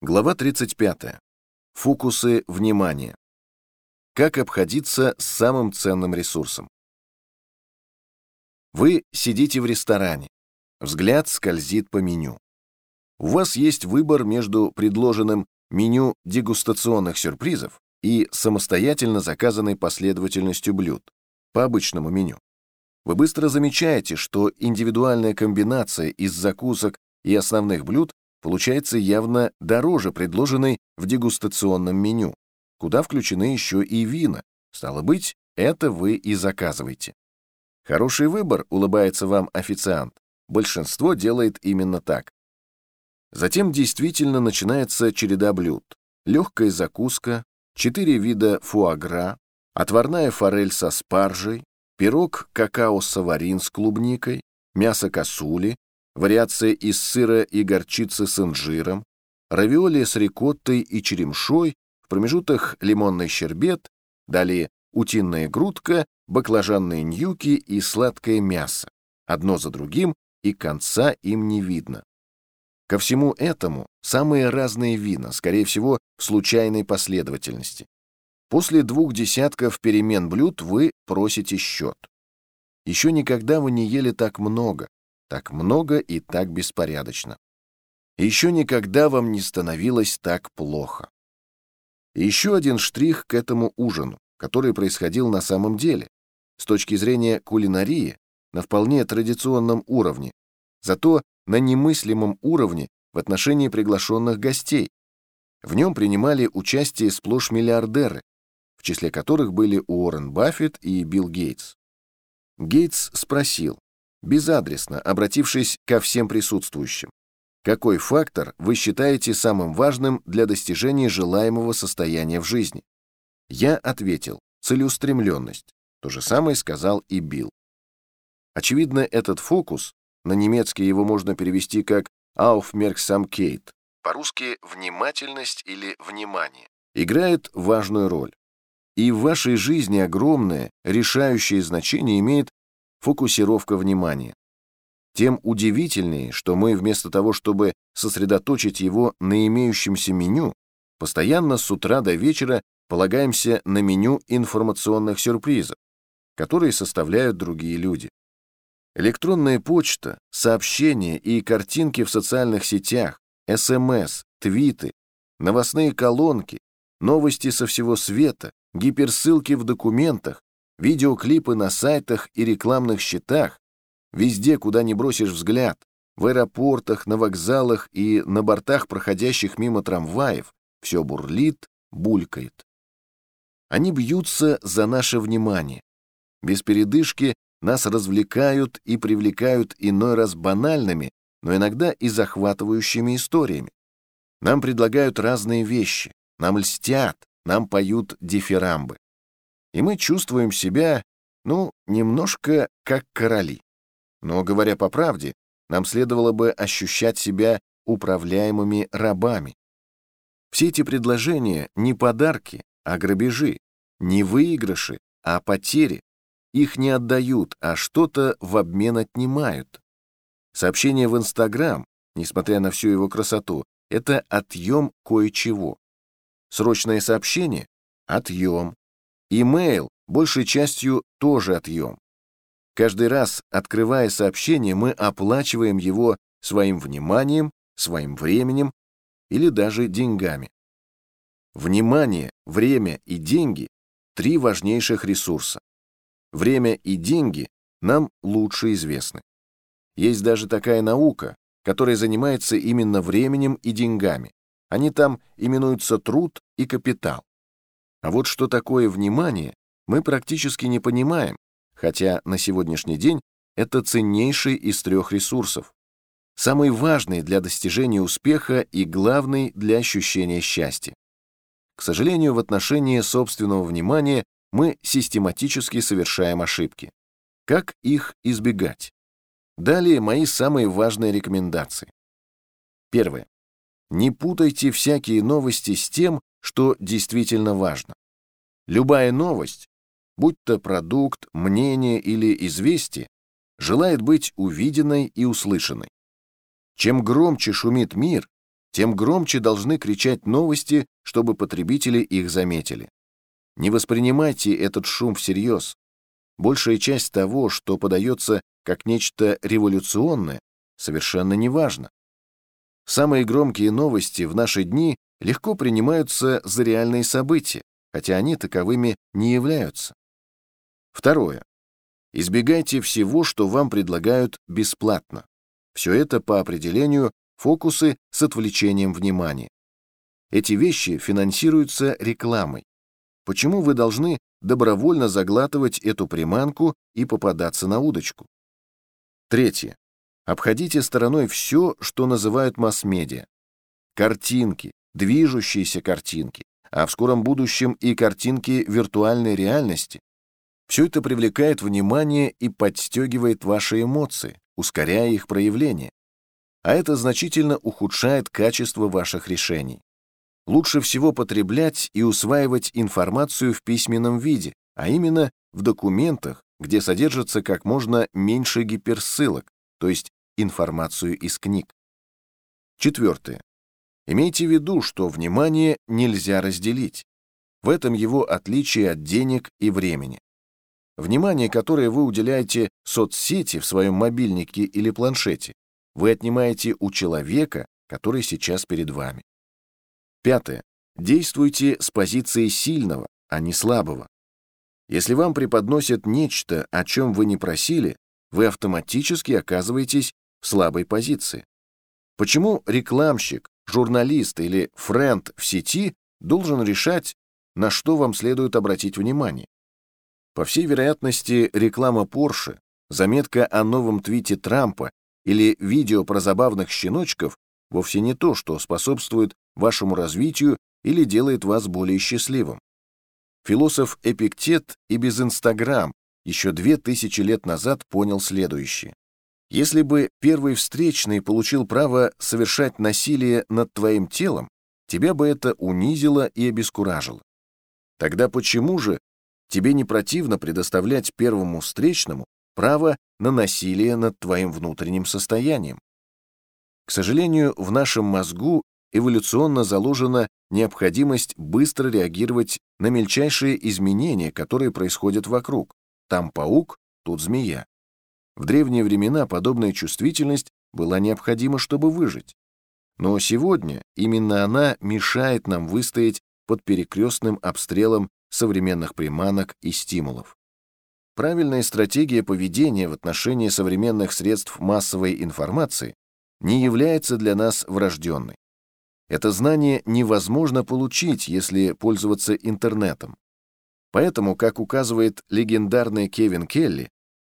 Глава 35. Фокусы внимания. Как обходиться с самым ценным ресурсом? Вы сидите в ресторане. Взгляд скользит по меню. У вас есть выбор между предложенным меню дегустационных сюрпризов и самостоятельно заказанной последовательностью блюд по обычному меню. Вы быстро замечаете, что индивидуальная комбинация из закусок и основных блюд получается явно дороже предложенной в дегустационном меню, куда включены еще и вина. Стало быть, это вы и заказываете. Хороший выбор, улыбается вам официант. Большинство делает именно так. Затем действительно начинается череда блюд. Легкая закуска, четыре вида фуагра, отварная форель со спаржей, пирог какао-саварин с клубникой, мясо косули, вариация из сыра и горчицы с инжиром, равиоли с рикоттой и черемшой, в промежутах лимонный щербет, далее утиная грудка, баклажанные ньюки и сладкое мясо. Одно за другим, и конца им не видно. Ко всему этому самые разные вина, скорее всего, в случайной последовательности. После двух десятков перемен блюд вы просите счет. Еще никогда вы не ели так много, так много и так беспорядочно. Еще никогда вам не становилось так плохо. Еще один штрих к этому ужину, который происходил на самом деле, с точки зрения кулинарии, на вполне традиционном уровне, зато на немыслимом уровне в отношении приглашенных гостей. В нем принимали участие сплошь миллиардеры, в числе которых были Уоррен Баффет и Билл Гейтс. Гейтс спросил, безадресно обратившись ко всем присутствующим. Какой фактор вы считаете самым важным для достижения желаемого состояния в жизни? Я ответил, целеустремленность. То же самое сказал и Билл. Очевидно, этот фокус, на немецкий его можно перевести как «Aufmerksamkeit», по-русски «внимательность» или «внимание», играет важную роль. И в вашей жизни огромное, решающее значение имеет фокусировка внимания. Тем удивительнее, что мы вместо того, чтобы сосредоточить его на имеющемся меню, постоянно с утра до вечера полагаемся на меню информационных сюрпризов, которые составляют другие люди. Электронная почта, сообщения и картинки в социальных сетях, СМС, твиты, новостные колонки, новости со всего света, гиперссылки в документах, Видеоклипы на сайтах и рекламных щитах, везде, куда не бросишь взгляд, в аэропортах, на вокзалах и на бортах проходящих мимо трамваев, все бурлит, булькает. Они бьются за наше внимание. Без передышки нас развлекают и привлекают иной раз банальными, но иногда и захватывающими историями. Нам предлагают разные вещи, нам льстят, нам поют дифирамбы и мы чувствуем себя, ну, немножко как короли. Но, говоря по правде, нам следовало бы ощущать себя управляемыми рабами. Все эти предложения не подарки, а грабежи, не выигрыши, а потери. Их не отдают, а что-то в обмен отнимают. Сообщение в Инстаграм, несмотря на всю его красоту, это отъем кое-чего. Срочное сообщение — отъем. Имейл большей частью тоже отъем. Каждый раз, открывая сообщение, мы оплачиваем его своим вниманием, своим временем или даже деньгами. Внимание, время и деньги — три важнейших ресурса. Время и деньги нам лучше известны. Есть даже такая наука, которая занимается именно временем и деньгами. Они там именуются труд и капитал. А вот что такое внимание, мы практически не понимаем, хотя на сегодняшний день это ценнейший из трех ресурсов. Самый важный для достижения успеха и главный для ощущения счастья. К сожалению, в отношении собственного внимания мы систематически совершаем ошибки. Как их избегать? Далее мои самые важные рекомендации. Первое. Не путайте всякие новости с тем, что действительно важно. Любая новость, будь то продукт, мнение или известие, желает быть увиденной и услышанной. Чем громче шумит мир, тем громче должны кричать новости, чтобы потребители их заметили. Не воспринимайте этот шум всерьез. Большая часть того, что подается как нечто революционное, совершенно не важно. Самые громкие новости в наши дни легко принимаются за реальные события, хотя они таковыми не являются. Второе. Избегайте всего, что вам предлагают бесплатно. Все это по определению фокусы с отвлечением внимания. Эти вещи финансируются рекламой. Почему вы должны добровольно заглатывать эту приманку и попадаться на удочку? Третье. Обходите стороной все, что называют масс-медиа. Картинки, движущиеся картинки, а в скором будущем и картинки виртуальной реальности. Все это привлекает внимание и подстегивает ваши эмоции, ускоряя их проявление. А это значительно ухудшает качество ваших решений. Лучше всего потреблять и усваивать информацию в письменном виде, а именно в документах, где содержится как можно меньше гиперссылок, то есть информацию из книг. Четвертое. Имейте в виду, что внимание нельзя разделить. В этом его отличие от денег и времени. Внимание, которое вы уделяете соцсети в своем мобильнике или планшете, вы отнимаете у человека, который сейчас перед вами. Пятое. Действуйте с позиции сильного, а не слабого. Если вам преподносят нечто, о чем вы не просили, вы автоматически оказываетесь в слабой позиции. Почему рекламщик, журналист или френд в сети должен решать, на что вам следует обратить внимание? По всей вероятности, реклама Porsche, заметка о новом твите Трампа или видео про забавных щеночков вовсе не то, что способствует вашему развитию или делает вас более счастливым. Философ Эпиктет и без Инстаграм еще две тысячи лет назад понял следующее. Если бы первый встречный получил право совершать насилие над твоим телом, тебя бы это унизило и обескуражило. Тогда почему же тебе не противно предоставлять первому встречному право на насилие над твоим внутренним состоянием? К сожалению, в нашем мозгу эволюционно заложена необходимость быстро реагировать на мельчайшие изменения, которые происходят вокруг. Там паук, тут змея. В древние времена подобная чувствительность была необходима, чтобы выжить. Но сегодня именно она мешает нам выстоять под перекрестным обстрелом современных приманок и стимулов. Правильная стратегия поведения в отношении современных средств массовой информации не является для нас врожденной. Это знание невозможно получить, если пользоваться интернетом. Поэтому, как указывает легендарный Кевин Келли,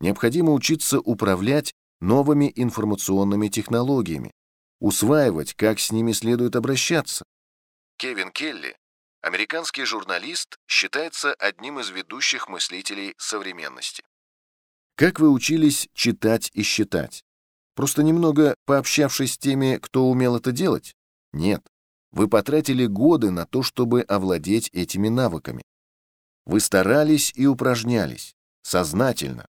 необходимо учиться управлять новыми информационными технологиями, усваивать, как с ними следует обращаться. Кевин Келли, американский журналист, считается одним из ведущих мыслителей современности. Как вы учились читать и считать? Просто немного пообщавшись с теми, кто умел это делать? Нет. Вы потратили годы на то, чтобы овладеть этими навыками. Вы старались и упражнялись, сознательно,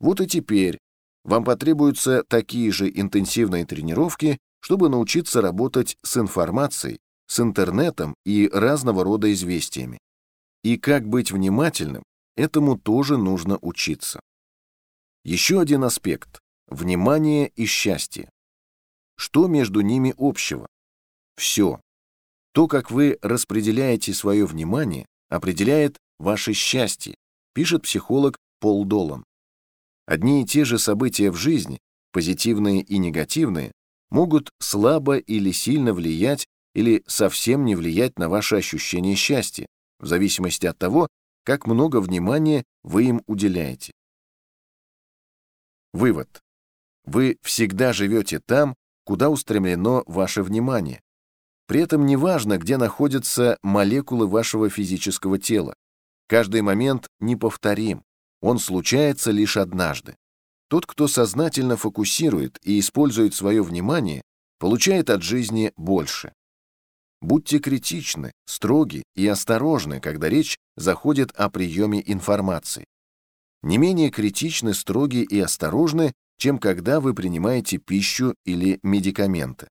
вот и теперь вам потребуются такие же интенсивные тренировки, чтобы научиться работать с информацией, с интернетом и разного рода известиями. И как быть внимательным, этому тоже нужно учиться. Еще один аспект – внимание и счастье. Что между ними общего? Все. То, как вы распределяете свое внимание, определяет ваше счастье, пишет психолог Пол Долан. Одни и те же события в жизни, позитивные и негативные, могут слабо или сильно влиять или совсем не влиять на ваше ощущение счастья, в зависимости от того, как много внимания вы им уделяете. Вывод. Вы всегда живете там, куда устремлено ваше внимание. При этом неважно, где находятся молекулы вашего физического тела. Каждый момент неповторим. Он случается лишь однажды. Тот, кто сознательно фокусирует и использует свое внимание, получает от жизни больше. Будьте критичны, строги и осторожны, когда речь заходит о приеме информации. Не менее критичны, строги и осторожны, чем когда вы принимаете пищу или медикаменты.